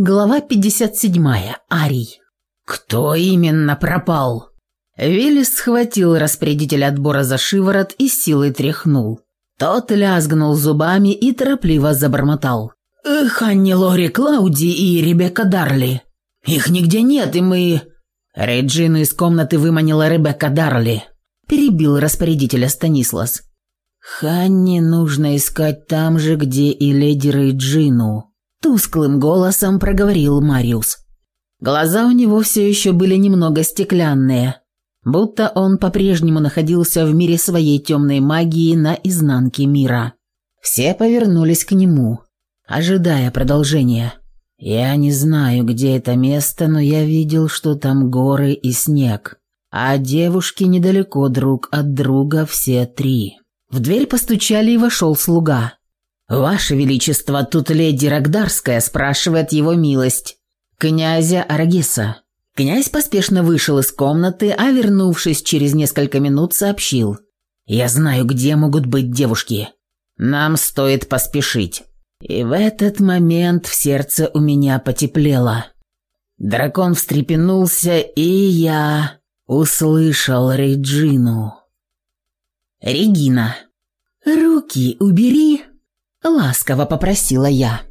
Глава 57. Арий. «Кто именно пропал?» Виллис схватил распорядителя отбора за шиворот и силой тряхнул. Тот лязгнул зубами и торопливо забормотал. «Ханни Лори Клауди и Ребекка Дарли. Их нигде нет, и мы...» Реджину из комнаты выманила Ребекка Дарли. Перебил распорядителя Станислас. «Ханни нужно искать там же, где и леди Реджину», – тусклым голосом проговорил Мариус. Глаза у него все еще были немного стеклянные, будто он по-прежнему находился в мире своей темной магии на изнанке мира. Все повернулись к нему, ожидая продолжения. «Я не знаю, где это место, но я видел, что там горы и снег, а девушки недалеко друг от друга все три». В дверь постучали и вошел слуга. «Ваше Величество, тут леди Рогдарская спрашивает его милость, князя Арагеса». Князь поспешно вышел из комнаты, а, вернувшись через несколько минут, сообщил. «Я знаю, где могут быть девушки. Нам стоит поспешить». И в этот момент в сердце у меня потеплело. Дракон встрепенулся, и я услышал Реджину. «Регина, руки убери!» – ласково попросила я.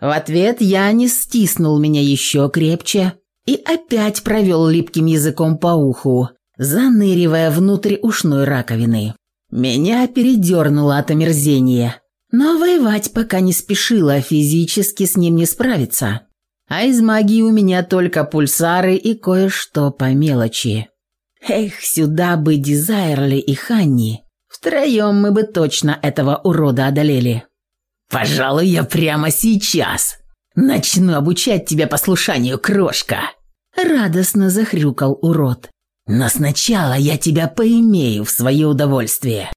В ответ Янис стиснул меня еще крепче и опять провел липким языком по уху, заныривая внутрь ушной раковины. Меня передернуло от омерзения, но воевать пока не спешила, физически с ним не справиться. А из магии у меня только пульсары и кое-что по мелочи. Эх, сюда бы Дизайрли и Ханни. Втроем мы бы точно этого урода одолели. Пожалуй, я прямо сейчас начну обучать тебя послушанию, крошка!» Радостно захрюкал урод. «Но сначала я тебя поимею в свое удовольствие!»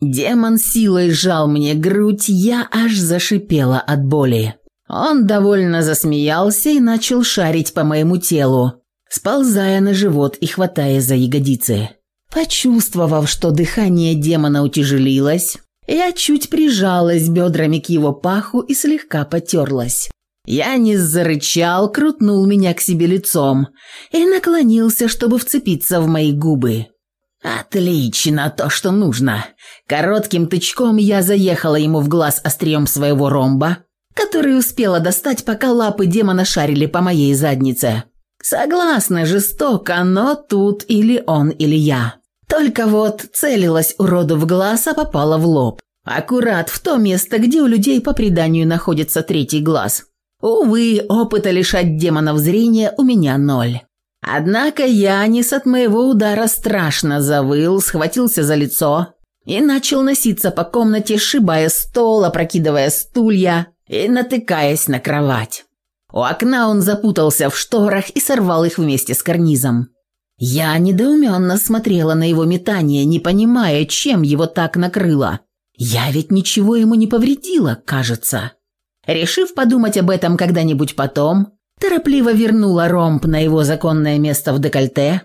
Демон силой сжал мне грудь, я аж зашипела от боли. Он довольно засмеялся и начал шарить по моему телу, сползая на живот и хватая за ягодицы. Почувствовав, что дыхание демона утяжелилось, я чуть прижалась бедрами к его паху и слегка потерлась. Янис зарычал, крутнул меня к себе лицом и наклонился, чтобы вцепиться в мои губы. «Отлично, то, что нужно!» Коротким тычком я заехала ему в глаз острием своего ромба, который успела достать, пока лапы демона шарили по моей заднице. «Согласна, жестоко, но тут или он, или я». Только вот целилась уроду в глаз, а попала в лоб. Аккурат в то место, где у людей по преданию находится третий глаз. Увы, опыта лишать демонов зрения у меня ноль. Однако Янис от моего удара страшно завыл, схватился за лицо и начал носиться по комнате, шибая стол, опрокидывая стулья и натыкаясь на кровать. У окна он запутался в шторах и сорвал их вместе с карнизом. Я недоуменно смотрела на его метание, не понимая, чем его так накрыло. Я ведь ничего ему не повредила, кажется. Решив подумать об этом когда-нибудь потом, торопливо вернула ромб на его законное место в декольте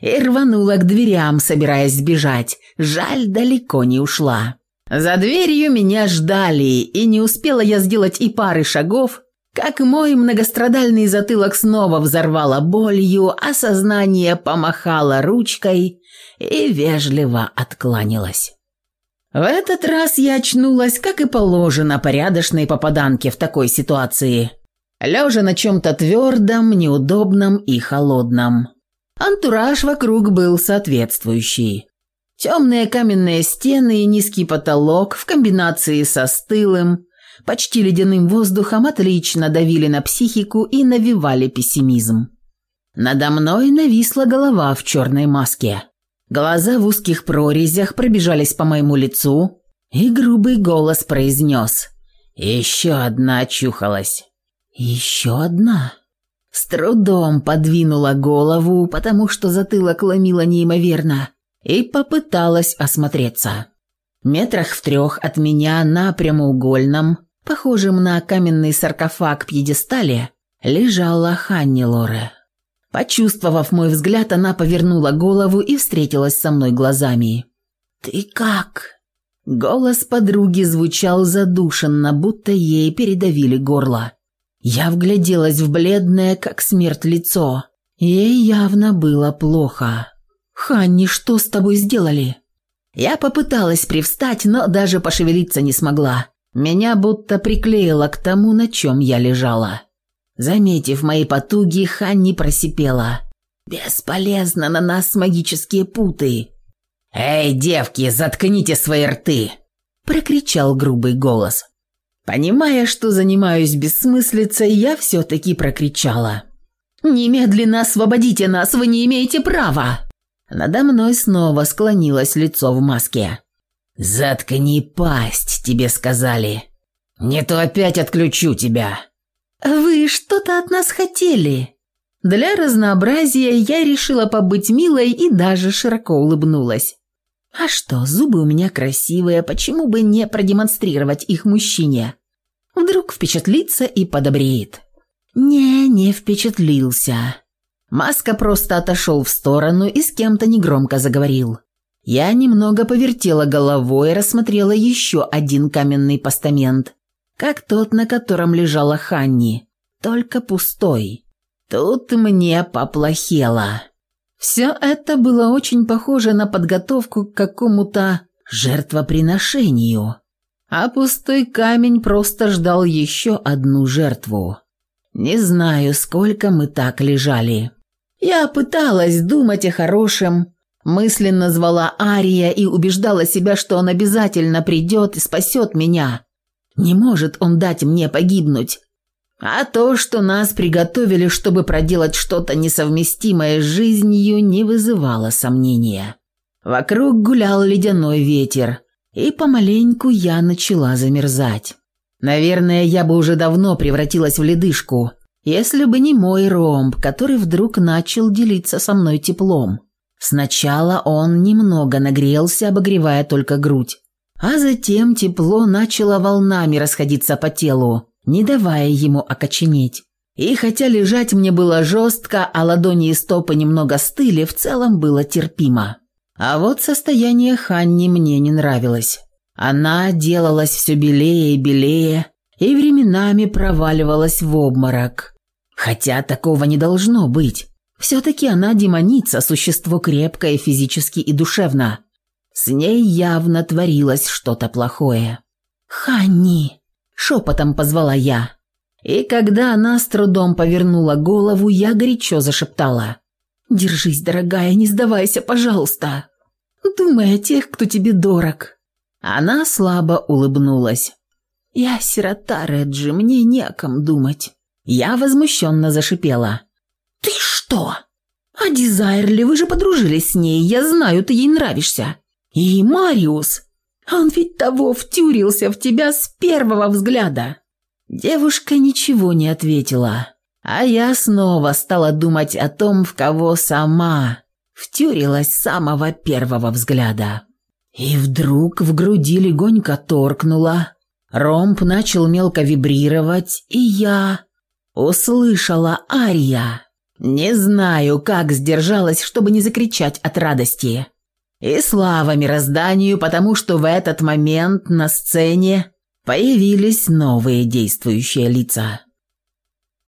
и рванула к дверям, собираясь сбежать. Жаль, далеко не ушла. За дверью меня ждали, и не успела я сделать и пары шагов, как мой многострадальный затылок снова взорвало болью, а сознание помахало ручкой и вежливо откланялось. В этот раз я очнулась, как и положено порядочной попаданке в такой ситуации, лежа на чем-то твердом, неудобном и холодном. Антураж вокруг был соответствующий. Темные каменные стены и низкий потолок в комбинации со стылым, почти ледяным воздухом отлично давили на психику и навевали пессимизм. Надо мной нависла голова в черной маске. Глаза в узких прорезях пробежались по моему лицу, и грубый голос произнес. «Еще одна чухалась, «Еще одна?» С трудом подвинула голову, потому что затылок ломило неимоверно, и попыталась осмотреться. Метрах в трех от меня на прямоугольном, Похожим на каменный саркофаг пьедестале лежала Ханни Лоре. Почувствовав мой взгляд, она повернула голову и встретилась со мной глазами. «Ты как?» Голос подруги звучал задушенно, будто ей передавили горло. Я вгляделась в бледное, как смерть, лицо. Ей явно было плохо. «Ханни, что с тобой сделали?» Я попыталась привстать, но даже пошевелиться не смогла. Меня будто приклеило к тому, на чем я лежала. Заметив мои потуги, Ханни просипела. «Бесполезно на нас магические путы!» «Эй, девки, заткните свои рты!» Прокричал грубый голос. Понимая, что занимаюсь бессмыслицей, я все-таки прокричала. «Немедленно освободите нас, вы не имеете права!» Надо мной снова склонилось лицо в маске. «Заткни пасть», — тебе сказали. «Не то опять отключу тебя». «Вы что-то от нас хотели?» Для разнообразия я решила побыть милой и даже широко улыбнулась. «А что, зубы у меня красивые, почему бы не продемонстрировать их мужчине? Вдруг впечатлится и подобреет». «Не, не впечатлился». Маска просто отошел в сторону и с кем-то негромко заговорил. Я немного повертела головой и рассмотрела еще один каменный постамент, как тот, на котором лежала Ханни, только пустой. Тут мне поплохело. Все это было очень похоже на подготовку к какому-то жертвоприношению. А пустой камень просто ждал еще одну жертву. Не знаю, сколько мы так лежали. Я пыталась думать о хорошем, Мысленно звала Ария и убеждала себя, что он обязательно придет и спасет меня. Не может он дать мне погибнуть. А то, что нас приготовили, чтобы проделать что-то несовместимое с жизнью, не вызывало сомнения. Вокруг гулял ледяной ветер, и помаленьку я начала замерзать. Наверное, я бы уже давно превратилась в ледышку, если бы не мой ромб, который вдруг начал делиться со мной теплом. Сначала он немного нагрелся, обогревая только грудь. А затем тепло начало волнами расходиться по телу, не давая ему окоченеть. И хотя лежать мне было жестко, а ладони и стопы немного стыли, в целом было терпимо. А вот состояние Ханни мне не нравилось. Она делалась все белее и белее, и временами проваливалась в обморок. Хотя такого не должно быть. Все-таки она демоница, существо крепкое физически и душевно. С ней явно творилось что-то плохое. «Ханни!» – шепотом позвала я. И когда она с трудом повернула голову, я горячо зашептала. «Держись, дорогая, не сдавайся, пожалуйста. Думай о тех, кто тебе дорог». Она слабо улыбнулась. «Я сирота, Реджи, мне не о ком думать». Я возмущенно зашипела. «Ты что? А Дизайрли, вы же подружились с ней, я знаю, ты ей нравишься. И Мариус, он ведь того втюрился в тебя с первого взгляда». Девушка ничего не ответила, а я снова стала думать о том, в кого сама втюрилась с самого первого взгляда. И вдруг в груди легонько торкнуло, Ромб начал мелко вибрировать, и я услышала Ария. Не знаю, как сдержалась, чтобы не закричать от радости. И слава мирозданию, потому что в этот момент на сцене появились новые действующие лица.